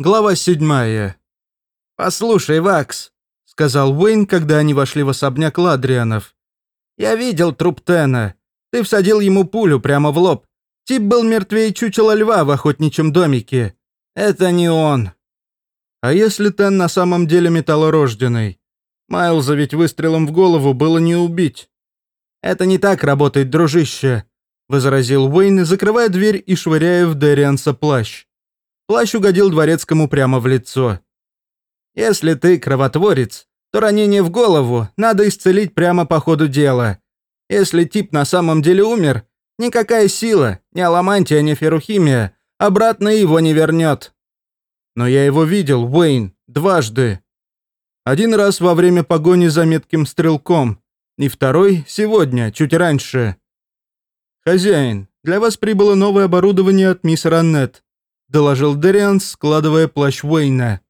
Глава седьмая. «Послушай, Вакс», — сказал Уэйн, когда они вошли в особняк Ладрианов. «Я видел труп Тена. Ты всадил ему пулю прямо в лоб. Тип был мертвее чучела льва в охотничьем домике. Это не он». «А если Тен на самом деле металлорожденный? Майлза ведь выстрелом в голову было не убить». «Это не так работает, дружище», — возразил Уэйн, закрывая дверь и швыряя в Дерианса плащ. Плащ угодил дворецкому прямо в лицо. «Если ты кровотворец, то ранение в голову надо исцелить прямо по ходу дела. Если тип на самом деле умер, никакая сила, ни аламантия, ни ферухимия обратно его не вернет». «Но я его видел, Уэйн, дважды. Один раз во время погони за метким стрелком, и второй сегодня, чуть раньше». «Хозяин, для вас прибыло новое оборудование от мисс Раннет. – доложил Дериан, складывая плащ Уэйна.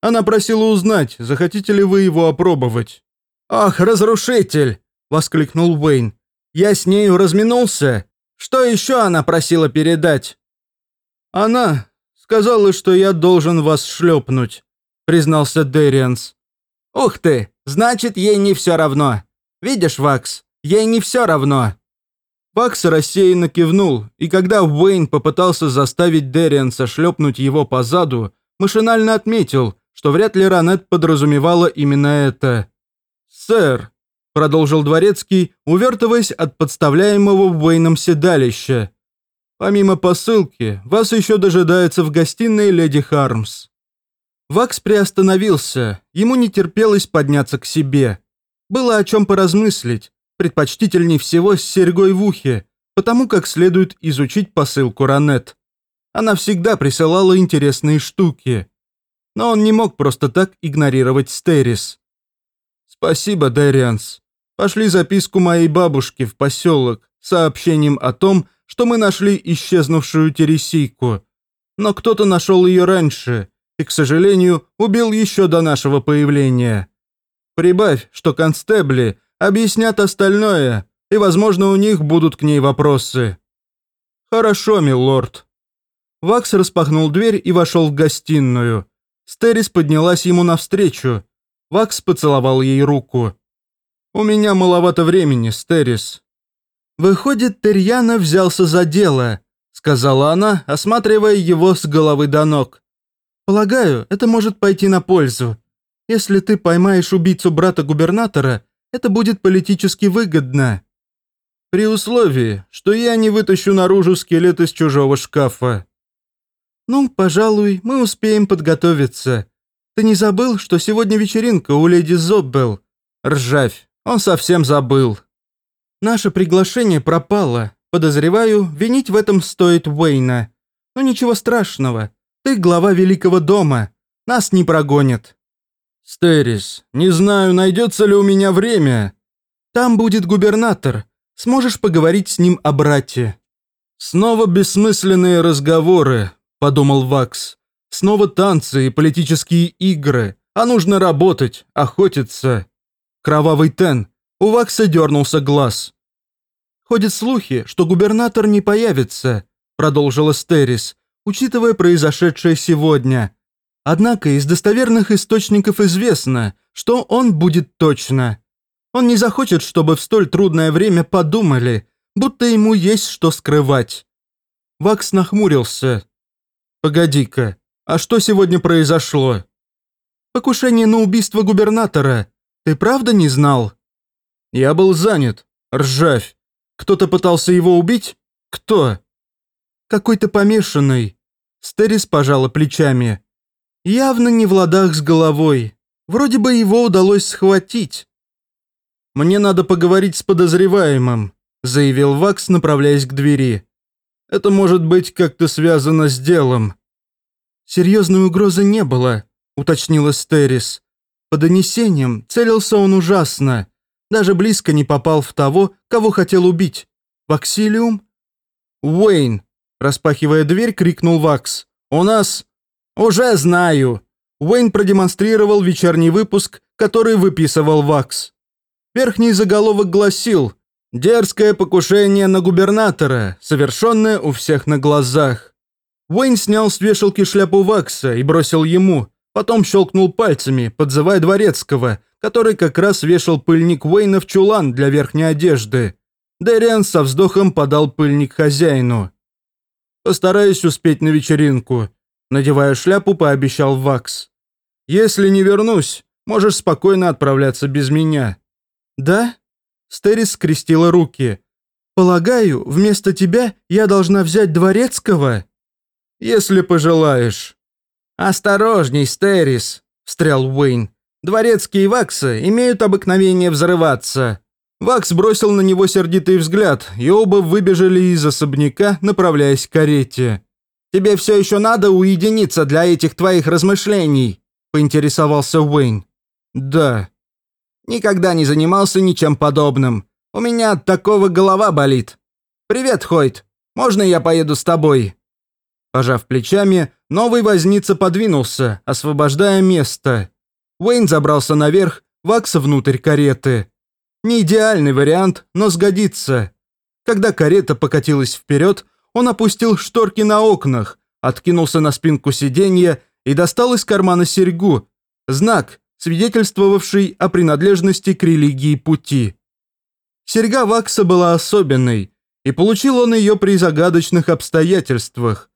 «Она просила узнать, захотите ли вы его опробовать». «Ах, разрушитель!» – воскликнул Уэйн. «Я с нею разминулся. Что еще она просила передать?» «Она сказала, что я должен вас шлепнуть», – признался Дерианс. «Ух ты! Значит, ей не все равно. Видишь, Вакс, ей не все равно». Пакс рассеянно кивнул, и когда Уэйн попытался заставить Деррианса шлепнуть его по заду, машинально отметил, что вряд ли Ранет подразумевала именно это. «Сэр», — продолжил Дворецкий, увертываясь от подставляемого Уэйном седалища, «помимо посылки, вас еще дожидается в гостиной леди Хармс». Вакс приостановился, ему не терпелось подняться к себе. Было о чем поразмыслить, предпочтительней всего с серьгой в ухе, потому как следует изучить посылку Ранет. Она всегда присылала интересные штуки. Но он не мог просто так игнорировать Стерис. «Спасибо, Дэрианс. Пошли записку моей бабушке в поселок с сообщением о том, что мы нашли исчезнувшую тересийку. Но кто-то нашел ее раньше и, к сожалению, убил еще до нашего появления. Прибавь, что констебли объяснят остальное, и, возможно, у них будут к ней вопросы». «Хорошо, милорд». Вакс распахнул дверь и вошел в гостиную. Стерис поднялась ему навстречу. Вакс поцеловал ей руку. «У меня маловато времени, Стерис». «Выходит, Терьяна взялся за дело», — сказала она, осматривая его с головы до ног. «Полагаю, это может пойти на пользу. Если ты поймаешь убийцу брата губернатора, это будет политически выгодно. При условии, что я не вытащу наружу скелет из чужого шкафа. Ну, пожалуй, мы успеем подготовиться. Ты не забыл, что сегодня вечеринка у леди Зоббел? Ржавь, он совсем забыл. Наше приглашение пропало. Подозреваю, винить в этом стоит Уэйна. Но ничего страшного. Ты глава Великого дома. Нас не прогонят. «Стерис, не знаю, найдется ли у меня время. Там будет губернатор. Сможешь поговорить с ним о брате». «Снова бессмысленные разговоры», – подумал Вакс. «Снова танцы и политические игры. А нужно работать, охотиться». Кровавый Тен. У Вакса дернулся глаз. «Ходят слухи, что губернатор не появится», – продолжила Стерис, учитывая произошедшее сегодня. Однако из достоверных источников известно, что он будет точно. Он не захочет, чтобы в столь трудное время подумали, будто ему есть что скрывать. Вакс нахмурился. «Погоди-ка, а что сегодня произошло?» «Покушение на убийство губернатора. Ты правда не знал?» «Я был занят. Ржавь. Кто-то пытался его убить? Кто?» «Какой-то помешанный». Стерис пожала плечами. Явно не в ладах с головой. Вроде бы его удалось схватить. «Мне надо поговорить с подозреваемым», – заявил Вакс, направляясь к двери. «Это может быть как-то связано с делом». «Серьезной угрозы не было», – уточнила Стерис. По донесениям целился он ужасно. Даже близко не попал в того, кого хотел убить. «Ваксилиум?» «Уэйн!» – распахивая дверь, крикнул Вакс. «У нас...» «Уже знаю!» Уэйн продемонстрировал вечерний выпуск, который выписывал Вакс. Верхний заголовок гласил «Дерзкое покушение на губернатора, совершенное у всех на глазах». Уэйн снял с вешалки шляпу Вакса и бросил ему, потом щелкнул пальцами, подзывая дворецкого, который как раз вешал пыльник Уэйна в чулан для верхней одежды. Дэриан со вздохом подал пыльник хозяину. «Постараюсь успеть на вечеринку», – надевая шляпу, пообещал Вакс. «Если не вернусь, можешь спокойно отправляться без меня». «Да?» – Стерис скрестила руки. «Полагаю, вместо тебя я должна взять дворецкого?» «Если пожелаешь». «Осторожней, Стерис», – встрял Уэйн. «Дворецкие ваксы имеют обыкновение взрываться». Вакс бросил на него сердитый взгляд, и оба выбежали из особняка, направляясь к карете. «Тебе все еще надо уединиться для этих твоих размышлений?» – поинтересовался Уэйн. «Да». «Никогда не занимался ничем подобным. У меня от такого голова болит. Привет, Хойт. Можно я поеду с тобой?» Пожав плечами, новый возница подвинулся, освобождая место. Уэйн забрался наверх, Вакса внутрь кареты. Не идеальный вариант, но сгодится. Когда карета покатилась вперед, он опустил шторки на окнах, откинулся на спинку сиденья и достал из кармана серьгу. Знак, свидетельствовавший о принадлежности к религии пути. Серьга Вакса была особенной, и получил он ее при загадочных обстоятельствах.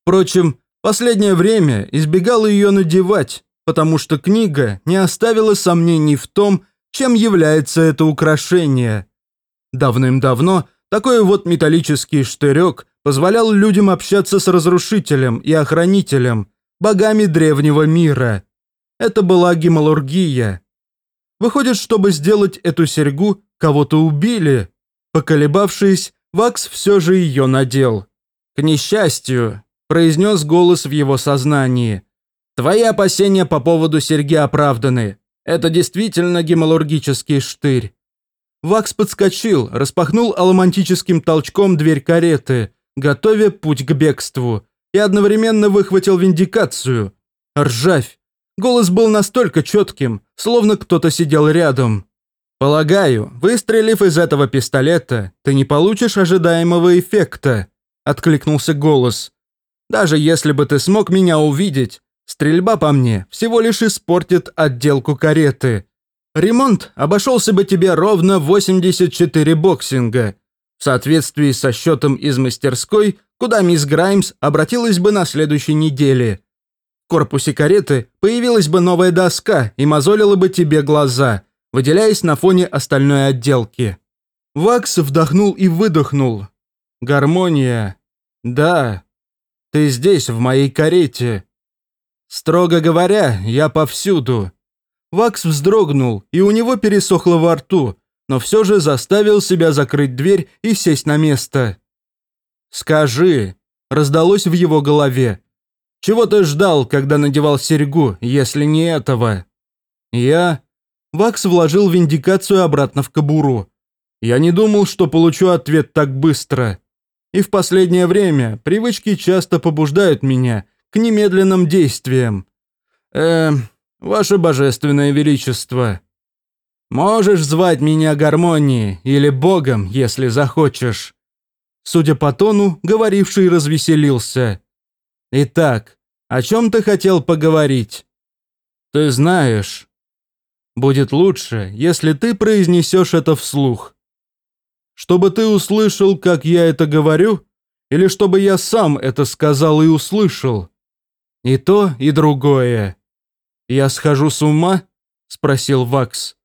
Впрочем, последнее время избегал ее надевать, потому что книга не оставила сомнений в том, чем является это украшение. Давным-давно такой вот металлический штырек позволял людям общаться с разрушителем и охранителем, богами древнего мира. Это была гемалургия. Выходит, чтобы сделать эту серьгу, кого-то убили. Поколебавшись, Вакс все же ее надел. К несчастью, произнес голос в его сознании. «Твои опасения по поводу серьги оправданы. Это действительно гемалургический штырь». Вакс подскочил, распахнул аламантическим толчком дверь кареты, готовя путь к бегству, и одновременно выхватил виндикацию. Ржавь. Голос был настолько четким, словно кто-то сидел рядом. «Полагаю, выстрелив из этого пистолета, ты не получишь ожидаемого эффекта», – откликнулся голос. Даже если бы ты смог меня увидеть, стрельба по мне всего лишь испортит отделку кареты. Ремонт обошелся бы тебе ровно 84 боксинга. Соответствии со счетом из мастерской, куда мисс Граймс обратилась бы на следующей неделе. В корпусе кареты появилась бы новая доска и мозолила бы тебе глаза, выделяясь на фоне остальной отделки. Вакс вдохнул и выдохнул. Гармония. Да, ты здесь, в моей карете. Строго говоря, я повсюду. Вакс вздрогнул, и у него пересохло во рту, но все же заставил себя закрыть дверь и сесть на место. «Скажи», – раздалось в его голове, – «чего ты ждал, когда надевал серьгу, если не этого?» «Я...» Вакс вложил виндикацию обратно в кобуру. «Я не думал, что получу ответ так быстро. И в последнее время привычки часто побуждают меня к немедленным действиям. Э, ваше божественное величество. Можешь звать меня гармонией или богом, если захочешь. Судя по тону, говоривший развеселился. Итак, о чем ты хотел поговорить? Ты знаешь. Будет лучше, если ты произнесешь это вслух. Чтобы ты услышал, как я это говорю, или чтобы я сам это сказал и услышал? И то, и другое. Я схожу с ума? Спросил Вакс.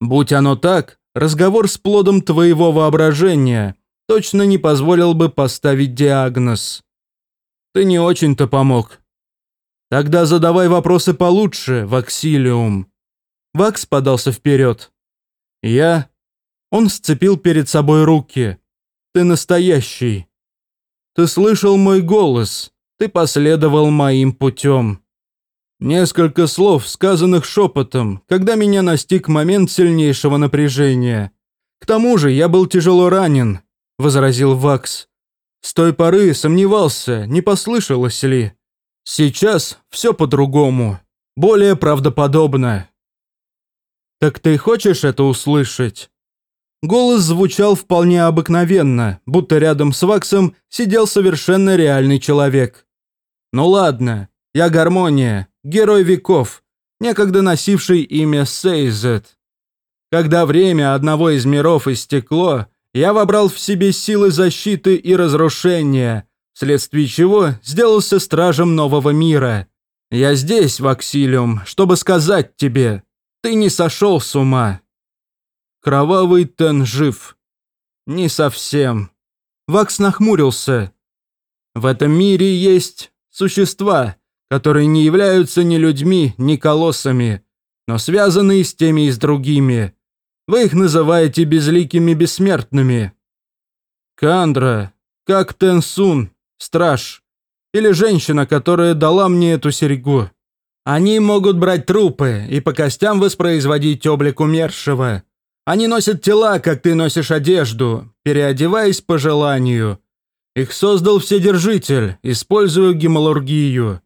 Будь оно так, разговор с плодом твоего воображения точно не позволил бы поставить диагноз. Ты не очень-то помог. Тогда задавай вопросы получше, Ваксилиум. Вакс подался вперед. Я он сцепил перед собой руки. «Ты настоящий. Ты слышал мой голос. Ты последовал моим путем». Несколько слов, сказанных шепотом, когда меня настиг момент сильнейшего напряжения. «К тому же я был тяжело ранен», – возразил Вакс. С той поры сомневался, не послышалось ли. Сейчас все по-другому, более правдоподобно. «Так ты хочешь это услышать?» Голос звучал вполне обыкновенно, будто рядом с Ваксом сидел совершенно реальный человек. «Ну ладно, я Гармония, герой веков, некогда носивший имя Сейзет. Когда время одного из миров истекло, я вобрал в себе силы защиты и разрушения, вследствие чего сделался стражем нового мира. Я здесь, Ваксилиум, чтобы сказать тебе, ты не сошел с ума». Кровавый Тен жив. Не совсем. Вакс нахмурился. В этом мире есть существа, которые не являются ни людьми, ни колоссами, но связаны с теми и с другими. Вы их называете безликими бессмертными. Кандра, как Тенсун, страж, или женщина, которая дала мне эту серьгу. Они могут брать трупы и по костям воспроизводить облик умершего. Они носят тела, как ты носишь одежду, переодеваясь по желанию. Их создал Вседержитель, используя гемалургию.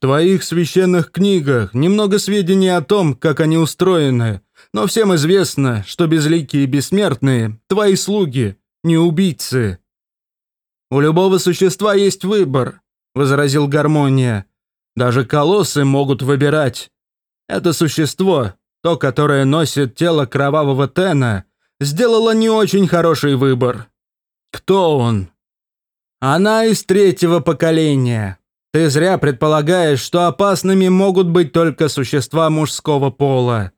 Твоих священных книгах немного сведений о том, как они устроены, но всем известно, что безликие и бессмертные – твои слуги, не убийцы. «У любого существа есть выбор», – возразил Гармония. «Даже колоссы могут выбирать. Это существо то, которое носит тело кровавого Тена, сделало не очень хороший выбор. Кто он? Она из третьего поколения. Ты зря предполагаешь, что опасными могут быть только существа мужского пола.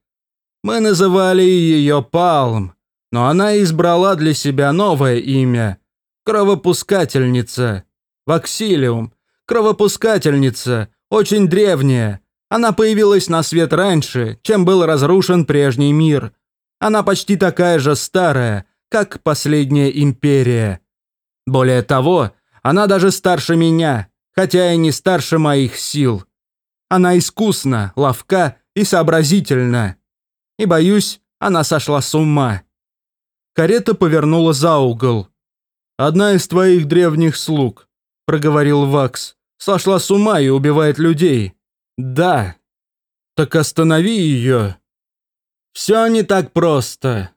Мы называли ее Палм, но она избрала для себя новое имя – Кровопускательница. Ваксилиум. Кровопускательница. Очень древняя, она появилась на свет раньше, чем был разрушен прежний мир. Она почти такая же старая, как последняя империя. Более того, она даже старше меня, хотя и не старше моих сил. Она искусна, ловка и сообразительна. И, боюсь, она сошла с ума. Карета повернула за угол. «Одна из твоих древних слуг», – проговорил Вакс, – «сошла с ума и убивает людей. «Да». «Так останови ее». «Все не так просто».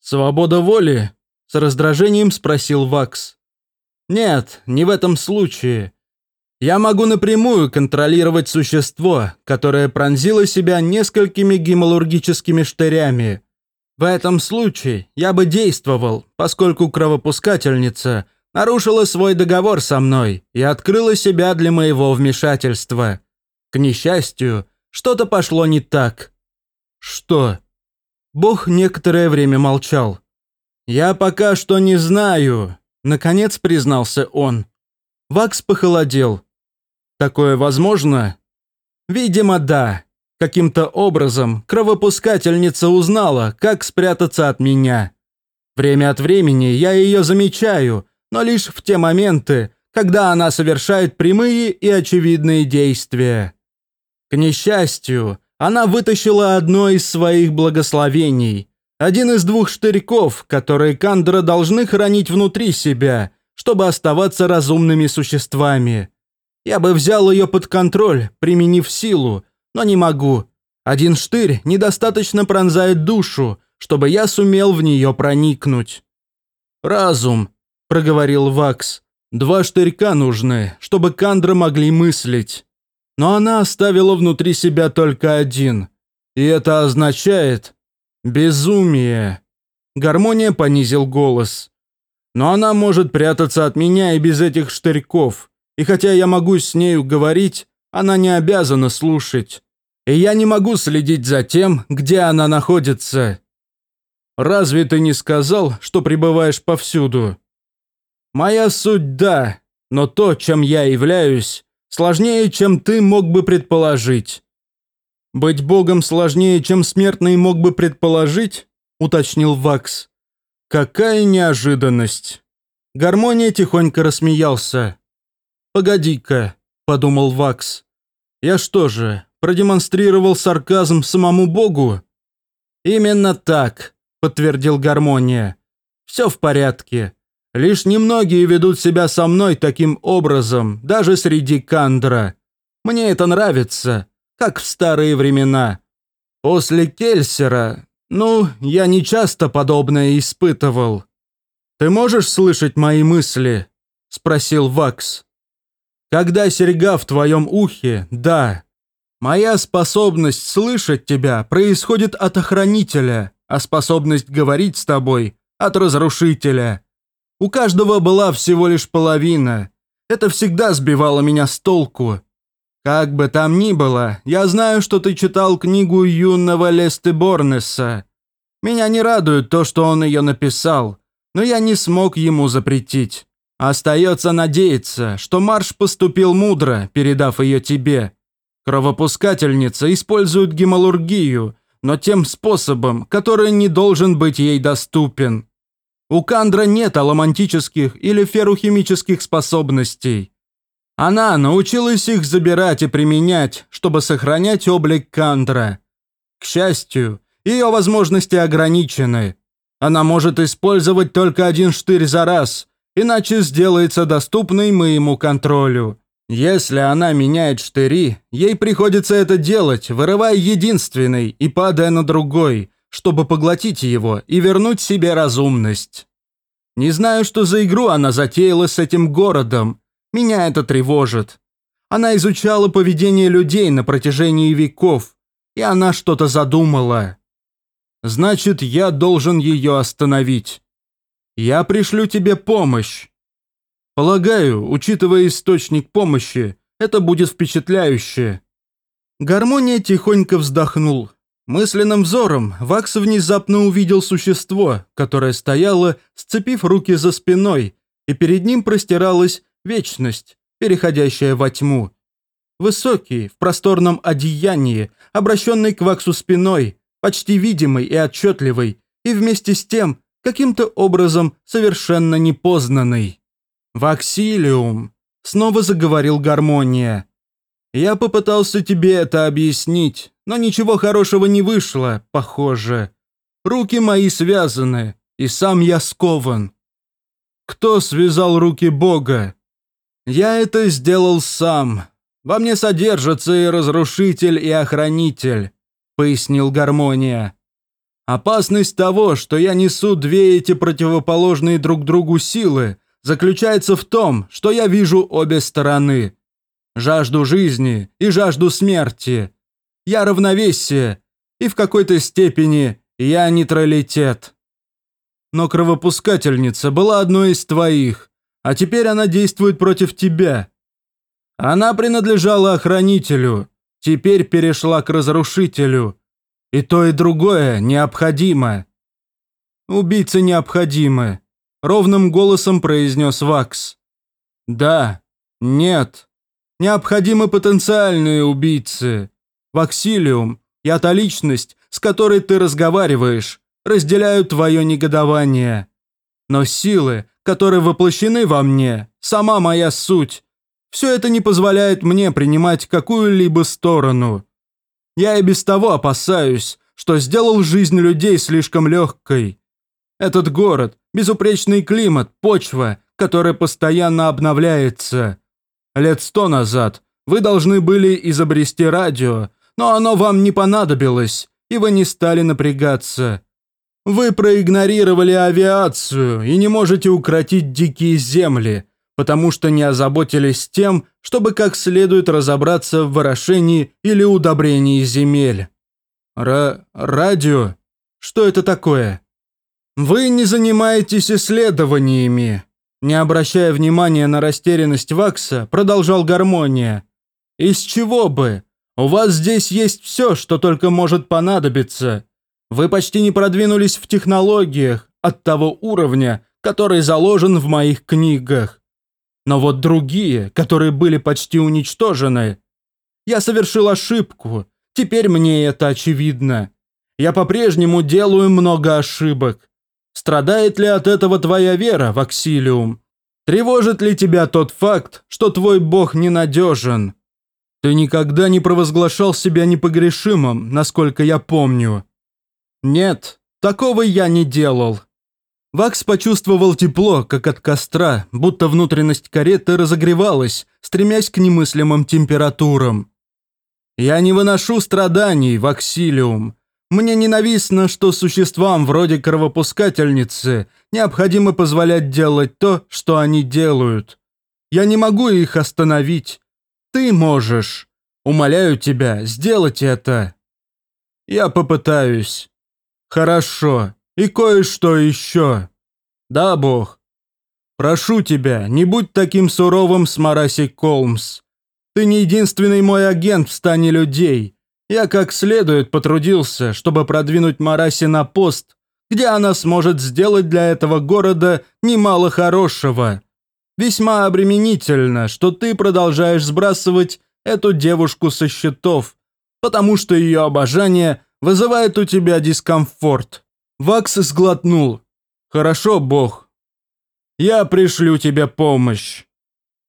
«Свобода воли?» – с раздражением спросил Вакс. «Нет, не в этом случае. Я могу напрямую контролировать существо, которое пронзило себя несколькими гемалургическими штырями. В этом случае я бы действовал, поскольку кровопускательница нарушила свой договор со мной и открыла себя для моего вмешательства. К несчастью, что-то пошло не так. Что? Бог некоторое время молчал. «Я пока что не знаю», — наконец признался он. Вакс похолодел. «Такое возможно?» «Видимо, да. Каким-то образом кровопускательница узнала, как спрятаться от меня. Время от времени я ее замечаю, но лишь в те моменты, когда она совершает прямые и очевидные действия. К несчастью, она вытащила одно из своих благословений, один из двух штырьков, которые Кандра должны хранить внутри себя, чтобы оставаться разумными существами. Я бы взял ее под контроль, применив силу, но не могу. Один штырь недостаточно пронзает душу, чтобы я сумел в нее проникнуть. «Разум», – проговорил Вакс. «Два штырька нужны, чтобы Кандра могли мыслить» но она оставила внутри себя только один. И это означает безумие. Гармония понизил голос. Но она может прятаться от меня и без этих штырьков. И хотя я могу с нею говорить, она не обязана слушать. И я не могу следить за тем, где она находится. Разве ты не сказал, что пребываешь повсюду? Моя суть – да, но то, чем я являюсь, Сложнее, чем ты мог бы предположить». «Быть богом сложнее, чем смертный мог бы предположить?» – уточнил Вакс. «Какая неожиданность!» Гармония тихонько рассмеялся. «Погоди-ка», – подумал Вакс. «Я что же, продемонстрировал сарказм самому богу?» «Именно так», – подтвердил Гармония. «Все в порядке. Лишь немногие ведут себя со мной таким образом, даже среди кандра. Мне это нравится, как в старые времена. После Кельсера, Ну, я не часто подобное испытывал. Ты можешь слышать мои мысли? Спросил Вакс. Когда серьга в твоем ухе, да. Моя способность слышать тебя происходит от охранителя, а способность говорить с тобой – от разрушителя. У каждого была всего лишь половина. Это всегда сбивало меня с толку. Как бы там ни было, я знаю, что ты читал книгу юного Лесты Борнеса. Меня не радует то, что он ее написал, но я не смог ему запретить. Остается надеяться, что Марш поступил мудро, передав ее тебе. Кровопускательница использует гемалургию, но тем способом, который не должен быть ей доступен. У Кандра нет аламантических или феррухимических способностей. Она научилась их забирать и применять, чтобы сохранять облик Кандра. К счастью, ее возможности ограничены. Она может использовать только один штырь за раз, иначе сделается доступной моему контролю. Если она меняет штыри, ей приходится это делать, вырывая единственный и падая на другой, чтобы поглотить его и вернуть себе разумность. Не знаю, что за игру она затеяла с этим городом, меня это тревожит. Она изучала поведение людей на протяжении веков, и она что-то задумала. Значит, я должен ее остановить. Я пришлю тебе помощь. Полагаю, учитывая источник помощи, это будет впечатляюще. Гармония тихонько вздохнул. Мысленным взором Вакс внезапно увидел существо, которое стояло, сцепив руки за спиной, и перед ним простиралась вечность, переходящая во тьму. Высокий, в просторном одеянии, обращенный к Ваксу спиной, почти видимый и отчетливый, и вместе с тем каким-то образом совершенно непознанный. «Ваксилиум», — снова заговорил Гармония. «Я попытался тебе это объяснить, но ничего хорошего не вышло, похоже. Руки мои связаны, и сам я скован. Кто связал руки Бога? Я это сделал сам. Во мне содержатся и разрушитель, и охранитель, пояснил Гармония. Опасность того, что я несу две эти противоположные друг другу силы, заключается в том, что я вижу обе стороны. Жажду жизни и жажду смерти. Я равновесие, и в какой-то степени я нейтралитет. Но кровопускательница была одной из твоих, а теперь она действует против тебя. Она принадлежала охранителю, теперь перешла к разрушителю. И то, и другое необходимо. Убийцы необходимы, ровным голосом произнес Вакс. Да, нет. Необходимы потенциальные убийцы. Ваксилиум, я та личность, с которой ты разговариваешь, разделяю твое негодование. Но силы, которые воплощены во мне, сама моя суть, все это не позволяет мне принимать какую-либо сторону. Я и без того опасаюсь, что сделал жизнь людей слишком легкой. Этот город, безупречный климат, почва, которая постоянно обновляется. Лет сто назад вы должны были изобрести радио, но оно вам не понадобилось, и вы не стали напрягаться. Вы проигнорировали авиацию и не можете укротить дикие земли, потому что не озаботились тем, чтобы как следует разобраться в ворошении или удобрении земель. Ра радио? Что это такое? Вы не занимаетесь исследованиями. Не обращая внимания на растерянность Вакса, продолжал Гармония. Из чего бы? У вас здесь есть все, что только может понадобиться. Вы почти не продвинулись в технологиях от того уровня, который заложен в моих книгах. Но вот другие, которые были почти уничтожены. Я совершил ошибку, теперь мне это очевидно. Я по-прежнему делаю много ошибок. Страдает ли от этого твоя вера, Ваксилиум? Тревожит ли тебя тот факт, что твой бог ненадежен? Ты никогда не провозглашал себя непогрешимым, насколько я помню. Нет, такого я не делал. Вакс почувствовал тепло, как от костра, будто внутренность кареты разогревалась, стремясь к немыслимым температурам. Я не выношу страданий, Ваксилиум. Мне ненавистно, что существам вроде кровопускательницы необходимо позволять делать то, что они делают. Я не могу их остановить. Ты можешь. Умоляю тебя, сделать это. Я попытаюсь. Хорошо. И кое-что еще. Да, Бог. Прошу тебя, не будь таким суровым с Мараси Колмс. Ты не единственный мой агент в стане людей. Я как следует потрудился, чтобы продвинуть Мараси на пост, где она сможет сделать для этого города немало хорошего. Весьма обременительно, что ты продолжаешь сбрасывать эту девушку со счетов, потому что ее обожание вызывает у тебя дискомфорт. Вакс сглотнул. Хорошо, Бог. Я пришлю тебе помощь.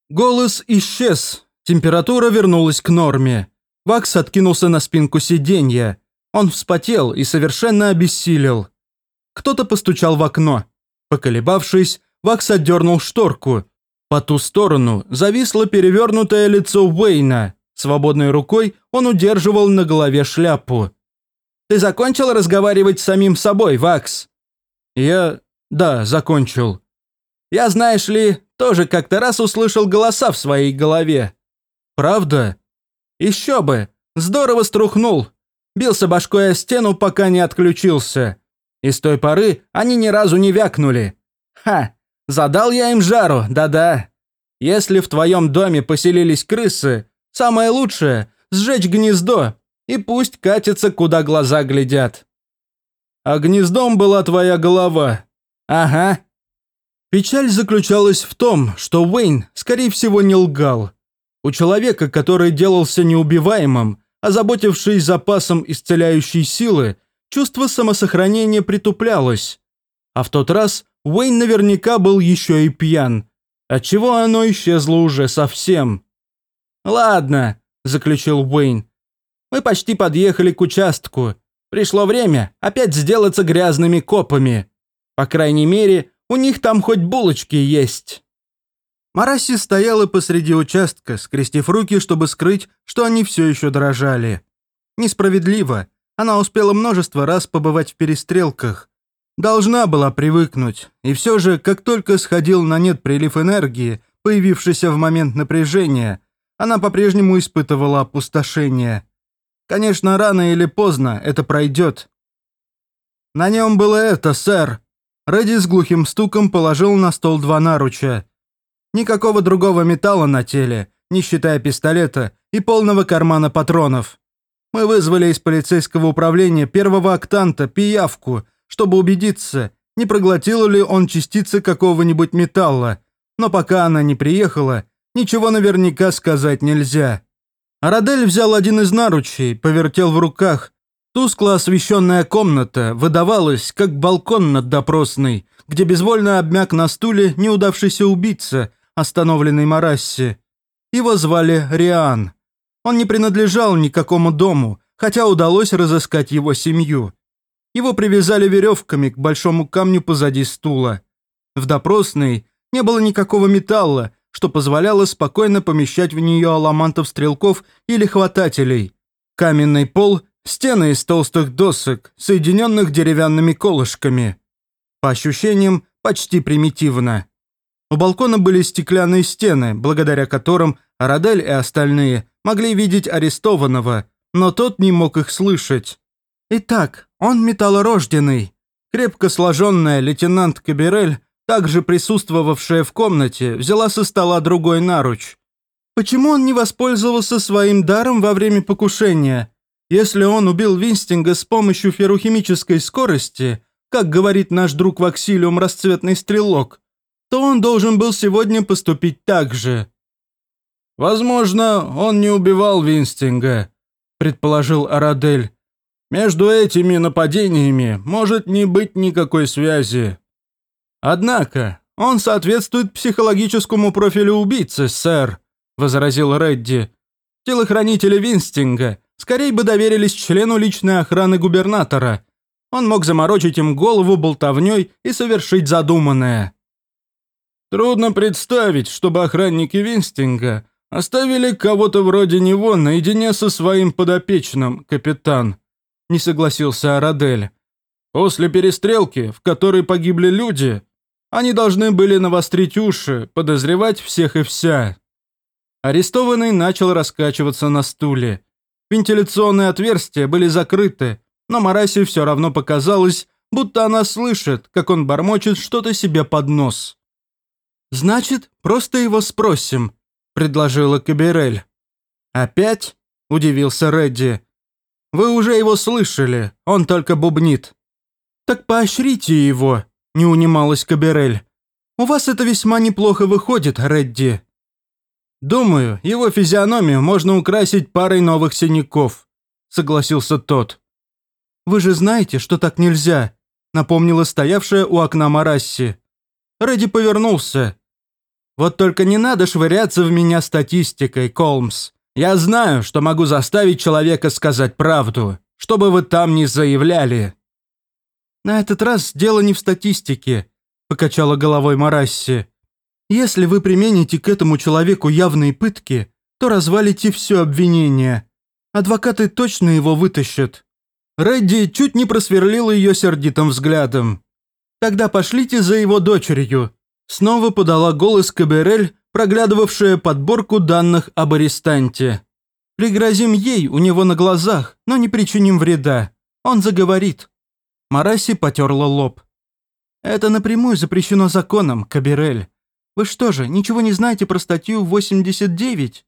Голос исчез. Температура вернулась к норме. Вакс откинулся на спинку сиденья. Он вспотел и совершенно обессилел. Кто-то постучал в окно. Поколебавшись, Вакс отдернул шторку. По ту сторону зависло перевернутое лицо Уэйна. Свободной рукой он удерживал на голове шляпу. «Ты закончил разговаривать с самим собой, Вакс?» «Я... да, закончил». «Я, знаешь ли, тоже как-то раз услышал голоса в своей голове». «Правда?» Еще бы! Здорово струхнул. Бился башкой о стену, пока не отключился. И с той поры они ни разу не вякнули. Ха! Задал я им жару, да-да. Если в твоем доме поселились крысы, самое лучшее – сжечь гнездо, и пусть катятся, куда глаза глядят. А гнездом была твоя голова. Ага. Печаль заключалась в том, что Уэйн, скорее всего, не лгал. У человека, который делался неубиваемым, озаботившись запасом исцеляющей силы, чувство самосохранения притуплялось. А в тот раз Уэйн наверняка был еще и пьян, отчего оно исчезло уже совсем. «Ладно», – заключил Уэйн. «Мы почти подъехали к участку. Пришло время опять сделаться грязными копами. По крайней мере, у них там хоть булочки есть». Мараси стояла посреди участка, скрестив руки, чтобы скрыть, что они все еще дрожали. Несправедливо. Она успела множество раз побывать в перестрелках. Должна была привыкнуть. И все же, как только сходил на нет прилив энергии, появившийся в момент напряжения, она по-прежнему испытывала опустошение. Конечно, рано или поздно это пройдет. На нем было это, сэр. Рэдди с глухим стуком положил на стол два наруча. Никакого другого металла на теле, не считая пистолета и полного кармана патронов. Мы вызвали из полицейского управления первого октанта пиявку, чтобы убедиться, не проглотил ли он частицы какого-нибудь металла, но пока она не приехала, ничего наверняка сказать нельзя. Арадель взял один из наручей, повертел в руках. Тускло освещенная комната выдавалась, как балкон над допросной, где безвольно обмяк на стуле неудавшийся убийца, остановленный Марасси. Его звали Риан. Он не принадлежал никакому дому, хотя удалось разыскать его семью. Его привязали веревками к большому камню позади стула. В допросной не было никакого металла, что позволяло спокойно помещать в нее аламантов-стрелков или хватателей. Каменный пол, стены из толстых досок, соединенных деревянными колышками. По ощущениям, почти примитивно. У балкона были стеклянные стены, благодаря которым Арадель и остальные могли видеть арестованного, но тот не мог их слышать. Итак, он металлорожденный. Крепко сложенная лейтенант Каберель, также присутствовавшая в комнате, взяла со стола другой наруч. Почему он не воспользовался своим даром во время покушения? Если он убил Винстинга с помощью феррухимической скорости, как говорит наш друг Ваксилиум Расцветный Стрелок, то он должен был сегодня поступить так же. «Возможно, он не убивал Винстинга», – предположил Арадель. «Между этими нападениями может не быть никакой связи. Однако, он соответствует психологическому профилю убийцы, сэр», – возразил Редди. «Телохранители Винстинга скорее бы доверились члену личной охраны губернатора. Он мог заморочить им голову болтовней и совершить задуманное». Трудно представить, чтобы охранники Винстинга оставили кого-то вроде него наедине со своим подопечным, капитан. не согласился Арадель. «После перестрелки, в которой погибли люди, они должны были навострить уши, подозревать всех и вся». Арестованный начал раскачиваться на стуле. Вентиляционные отверстия были закрыты, но Марасе все равно показалось, будто она слышит, как он бормочет что-то себе под нос. «Значит, просто его спросим», – предложила Каберель. «Опять?» – удивился Редди. «Вы уже его слышали, он только бубнит». «Так поощрите его», – не унималась Каберель. «У вас это весьма неплохо выходит, Редди». «Думаю, его физиономию можно украсить парой новых синяков», – согласился тот. «Вы же знаете, что так нельзя», – напомнила стоявшая у окна Марасси. Редди повернулся. «Вот только не надо швыряться в меня статистикой, Колмс. Я знаю, что могу заставить человека сказать правду, что бы вы там ни заявляли». «На этот раз дело не в статистике», – покачала головой Марасси. «Если вы примените к этому человеку явные пытки, то развалите все обвинение. Адвокаты точно его вытащат. Редди чуть не просверлил ее сердитым взглядом. «Тогда пошлите за его дочерью», – снова подала голос Каберель, проглядывавшая подборку данных об арестанте. «Пригрозим ей у него на глазах, но не причиним вреда. Он заговорит». Мараси потерла лоб. «Это напрямую запрещено законом, Каберель. Вы что же, ничего не знаете про статью 89?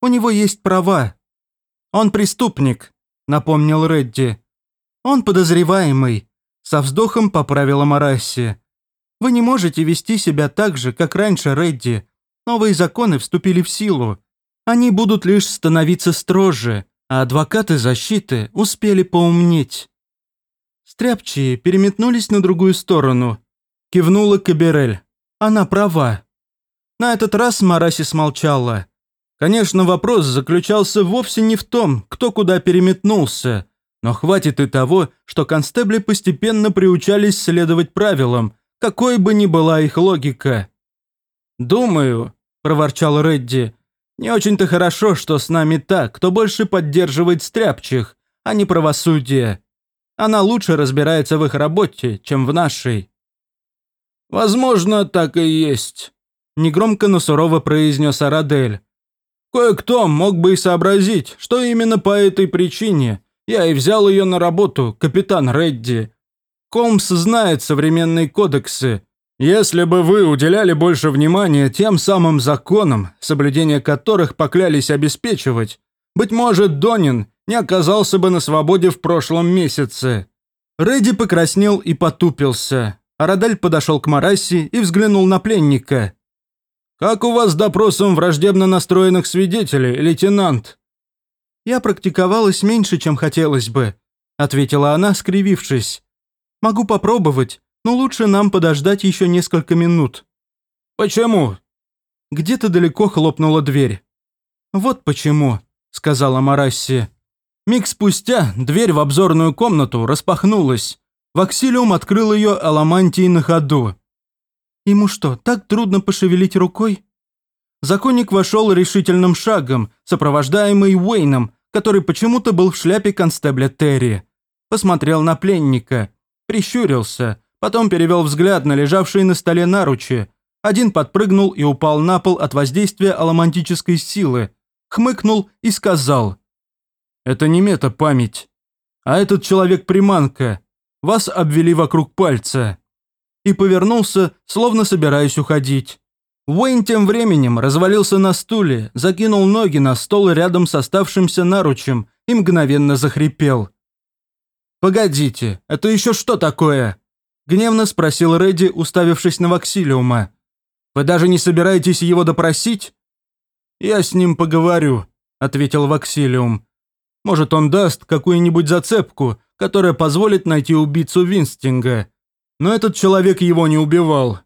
У него есть права». «Он преступник», – напомнил Редди. «Он подозреваемый», – со вздохом поправила Марасси. «Вы не можете вести себя так же, как раньше, Редди. Новые законы вступили в силу. Они будут лишь становиться строже, а адвокаты защиты успели поумнеть». Стряпчие переметнулись на другую сторону. Кивнула Каберель. Она права. На этот раз Мараси смолчала. Конечно, вопрос заключался вовсе не в том, кто куда переметнулся, но хватит и того, что констебли постепенно приучались следовать правилам, какой бы ни была их логика. «Думаю», – проворчал Редди, – «не очень-то хорошо, что с нами так, кто больше поддерживает стряпчих, а не правосудие. Она лучше разбирается в их работе, чем в нашей». «Возможно, так и есть», – негромко, но сурово произнес Арадель. «Кое-кто мог бы и сообразить, что именно по этой причине я и взял ее на работу, капитан Редди. Комс знает современные кодексы. Если бы вы уделяли больше внимания тем самым законам, соблюдение которых поклялись обеспечивать, быть может, Донин не оказался бы на свободе в прошлом месяце». Редди покраснел и потупился. Арадаль подошел к Мараси и взглянул на пленника. «Как у вас с допросом враждебно настроенных свидетелей, лейтенант?» «Я практиковалась меньше, чем хотелось бы», – ответила она, скривившись. «Могу попробовать, но лучше нам подождать еще несколько минут». «Почему?» Где-то далеко хлопнула дверь. «Вот почему», – сказала Марасси. Миг спустя дверь в обзорную комнату распахнулась. Ваксилиум открыл ее аламантией на ходу. «Ему что, так трудно пошевелить рукой?» Законник вошел решительным шагом, сопровождаемый Уэйном, который почему-то был в шляпе констебля Терри. Посмотрел на пленника, прищурился, потом перевел взгляд на лежавшие на столе наручи. Один подпрыгнул и упал на пол от воздействия аламантической силы, хмыкнул и сказал. «Это не мета-память, а этот человек-приманка. Вас обвели вокруг пальца». И повернулся, словно собираясь уходить. Уэйн тем временем развалился на стуле, закинул ноги на стол рядом с оставшимся наручем и мгновенно захрипел. «Погодите, это еще что такое?» – гневно спросил Редди, уставившись на Ваксилиума. «Вы даже не собираетесь его допросить?» «Я с ним поговорю», – ответил Ваксилиум. «Может, он даст какую-нибудь зацепку, которая позволит найти убийцу Винстинга. Но этот человек его не убивал,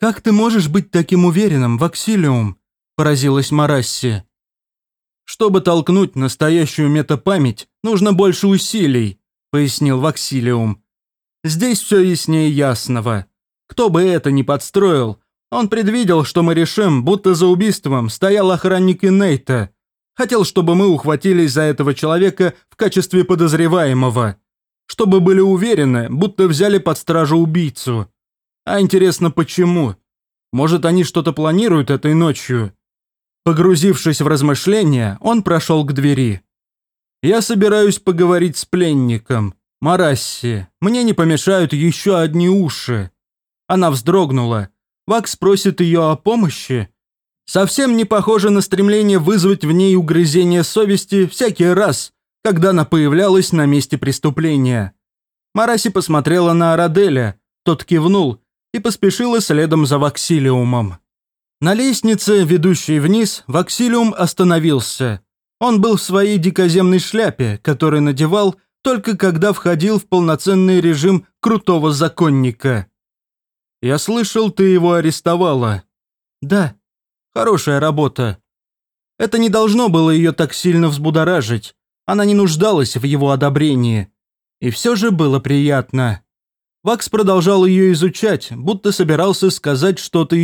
«Как ты можешь быть таким уверенным, Ваксилиум?» – поразилась Марасси. «Чтобы толкнуть настоящую метапамять, нужно больше усилий», – пояснил Ваксилиум. «Здесь все яснее ясного. Кто бы это ни подстроил, он предвидел, что мы решим, будто за убийством стоял охранник Инейта. Хотел, чтобы мы ухватились за этого человека в качестве подозреваемого. Чтобы были уверены, будто взяли под стражу убийцу. А интересно, почему? Может, они что-то планируют этой ночью? Погрузившись в размышления, он прошел к двери. «Я собираюсь поговорить с пленником. Марасси, мне не помешают еще одни уши». Она вздрогнула. Вакс просит ее о помощи. Совсем не похоже на стремление вызвать в ней угрызение совести всякий раз, когда она появлялась на месте преступления. Мараси посмотрела на Араделя, тот кивнул и поспешила следом за Ваксилиумом. На лестнице, ведущей вниз, Ваксилиум остановился. Он был в своей дикоземной шляпе, которую надевал только когда входил в полноценный режим крутого законника. «Я слышал, ты его арестовала». «Да. Хорошая работа». Это не должно было ее так сильно взбудоражить. Она не нуждалась в его одобрении. И все же было приятно. Вакс продолжал ее изучать, будто собирался сказать что-то